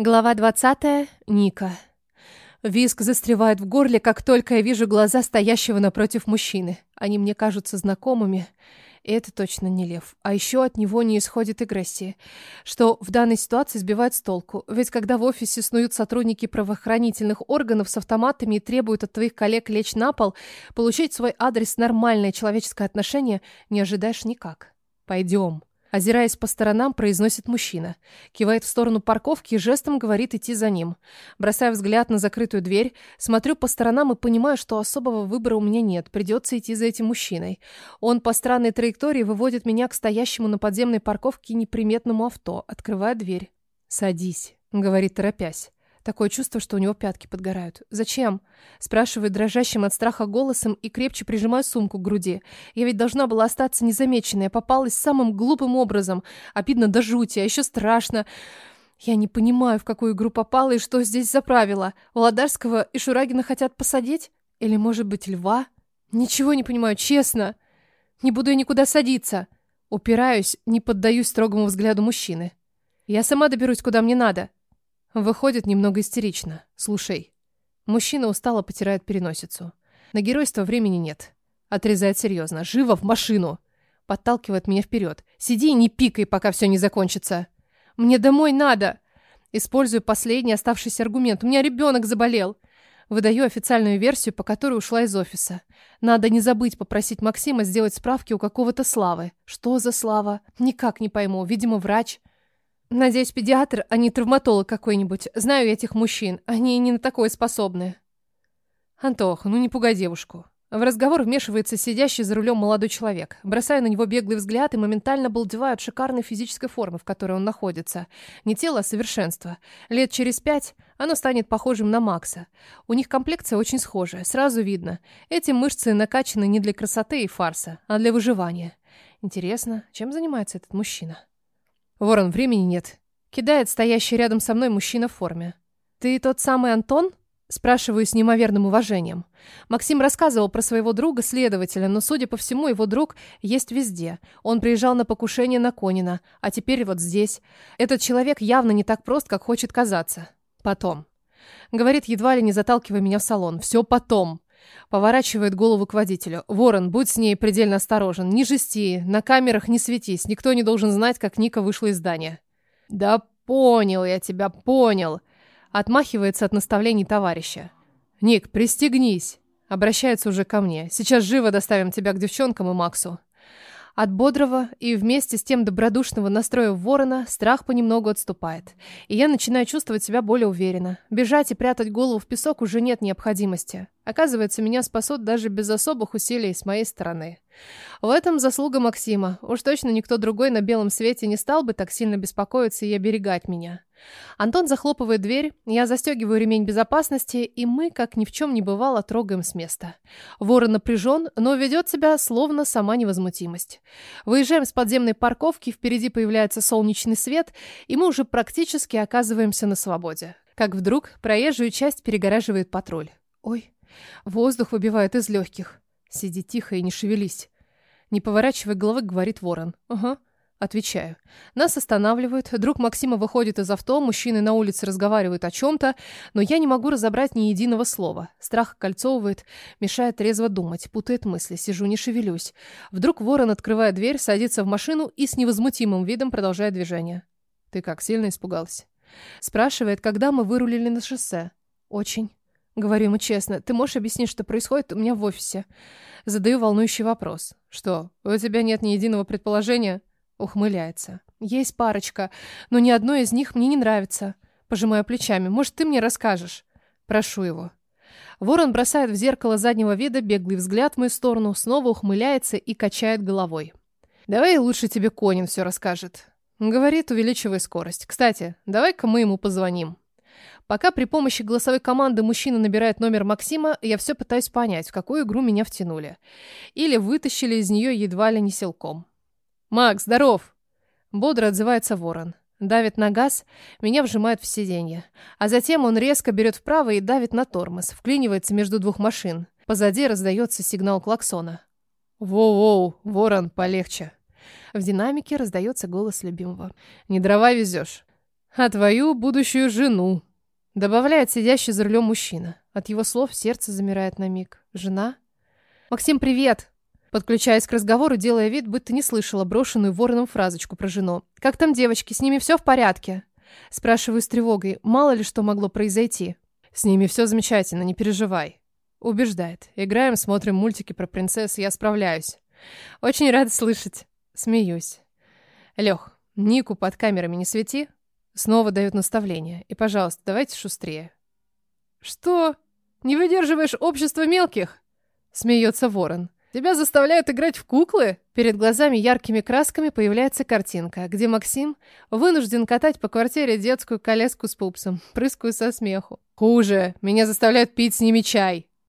Глава 20. Ника. Виск застревает в горле, как только я вижу глаза стоящего напротив мужчины. Они мне кажутся знакомыми. И это точно не лев. А еще от него не исходит агрессии, что в данной ситуации сбивает с толку. Ведь когда в офисе снуют сотрудники правоохранительных органов с автоматами и требуют от твоих коллег лечь на пол, получить свой адрес нормальное человеческое отношение не ожидаешь никак. Пойдем. Озираясь по сторонам, произносит мужчина. Кивает в сторону парковки и жестом говорит идти за ним. Бросая взгляд на закрытую дверь, смотрю по сторонам и понимаю, что особого выбора у меня нет. Придется идти за этим мужчиной. Он по странной траектории выводит меня к стоящему на подземной парковке неприметному авто. Открывая дверь. «Садись», — говорит торопясь. Такое чувство, что у него пятки подгорают. «Зачем?» Спрашивает дрожащим от страха голосом и крепче прижимаю сумку к груди. Я ведь должна была остаться незамеченной. Я попалась самым глупым образом. Обидно до жути, а еще страшно. Я не понимаю, в какую игру попала и что здесь за правила. Володарского и Шурагина хотят посадить? Или, может быть, Льва? Ничего не понимаю, честно. Не буду я никуда садиться. Упираюсь, не поддаюсь строгому взгляду мужчины. Я сама доберусь, куда мне надо. Выходит немного истерично. Слушай. Мужчина устало потирает переносицу. На геройство времени нет. Отрезает серьезно. Живо в машину. Подталкивает меня вперед. Сиди и не пикай, пока все не закончится. Мне домой надо. Использую последний оставшийся аргумент. У меня ребенок заболел. Выдаю официальную версию, по которой ушла из офиса. Надо не забыть попросить Максима сделать справки у какого-то Славы. Что за Слава? Никак не пойму. Видимо, врач. Надеюсь, педиатр, а не травматолог какой-нибудь. Знаю этих мужчин. Они не на такое способны. Антох, ну не пугай девушку. В разговор вмешивается сидящий за рулем молодой человек. Бросая на него беглый взгляд и моментально балдеваю от шикарной физической формы, в которой он находится. Не тело, а совершенство. Лет через пять оно станет похожим на Макса. У них комплекция очень схожая, сразу видно. Эти мышцы накачаны не для красоты и фарса, а для выживания. Интересно, чем занимается этот мужчина? Ворон, времени нет. Кидает стоящий рядом со мной мужчина в форме. Ты тот самый Антон? Спрашиваю с неимоверным уважением. Максим рассказывал про своего друга-следователя, но, судя по всему, его друг есть везде. Он приезжал на покушение на Конина, а теперь вот здесь. Этот человек явно не так прост, как хочет казаться. Потом. Говорит, едва ли не заталкивая меня в салон. Все потом. Поворачивает голову к водителю. «Ворон, будь с ней предельно осторожен. Не жести, на камерах не светись. Никто не должен знать, как Ника вышла из здания». «Да понял я тебя, понял!» Отмахивается от наставлений товарища. «Ник, пристегнись!» Обращается уже ко мне. «Сейчас живо доставим тебя к девчонкам и Максу». От бодрого и вместе с тем добродушного настроя ворона страх понемногу отступает. И я начинаю чувствовать себя более уверенно. Бежать и прятать голову в песок уже нет необходимости. Оказывается, меня спасут даже без особых усилий с моей стороны. В этом заслуга Максима. Уж точно никто другой на белом свете не стал бы так сильно беспокоиться и оберегать меня. Антон захлопывает дверь, я застегиваю ремень безопасности, и мы, как ни в чем не бывало, трогаем с места. Ворон напряжен, но ведет себя словно сама невозмутимость. Выезжаем с подземной парковки, впереди появляется солнечный свет, и мы уже практически оказываемся на свободе. Как вдруг проезжую часть перегораживает патруль. Ой, воздух выбивает из легких. Сиди тихо и не шевелись. Не поворачивая головы, говорит ворон. Ага. Отвечаю. Нас останавливают. Друг Максима выходит из авто, мужчины на улице разговаривают о чем-то, но я не могу разобрать ни единого слова. Страх кольцовывает, мешает трезво думать, путает мысли, сижу, не шевелюсь. Вдруг ворон открывает дверь, садится в машину и с невозмутимым видом продолжает движение. «Ты как, сильно испугалась?» Спрашивает, когда мы вырулили на шоссе. «Очень». Говорю ему честно, ты можешь объяснить, что происходит у меня в офисе? Задаю волнующий вопрос. Что, у тебя нет ни единого предположения? Ухмыляется. Есть парочка, но ни одно из них мне не нравится. Пожимаю плечами. Может, ты мне расскажешь? Прошу его. Ворон бросает в зеркало заднего вида беглый взгляд в мою сторону, снова ухмыляется и качает головой. «Давай лучше тебе Конин все расскажет». Говорит, увеличивая скорость. «Кстати, давай-ка мы ему позвоним». Пока при помощи голосовой команды мужчина набирает номер Максима, я все пытаюсь понять, в какую игру меня втянули. Или вытащили из нее едва ли не силком. «Макс, здоров!» Бодро отзывается ворон. Давит на газ, меня вжимает в сиденье. А затем он резко берет вправо и давит на тормоз, вклинивается между двух машин. Позади раздается сигнал клаксона. «Воу-воу, ворон, полегче!» В динамике раздается голос любимого. «Не дрова везешь?» А твою будущую жену. Добавляет сидящий за рулем мужчина. От его слов сердце замирает на миг. Жена? Максим, привет! Подключаясь к разговору, делая вид, будто не слышала брошенную вороном фразочку про жену. «Как там девочки? С ними все в порядке?» Спрашиваю с тревогой. Мало ли что могло произойти. «С ними все замечательно, не переживай». Убеждает. Играем, смотрим мультики про принцесс, я справляюсь. Очень рада слышать. Смеюсь. Лех, Нику под камерами не свети. Снова дает наставление. И, пожалуйста, давайте шустрее. Что? Не выдерживаешь общества мелких? Смеется ворон. Тебя заставляют играть в куклы? Перед глазами яркими красками появляется картинка, где Максим вынужден катать по квартире детскую коляску с пупсом. Прыскаю со смеху. Хуже. Меня заставляют пить с ними чай.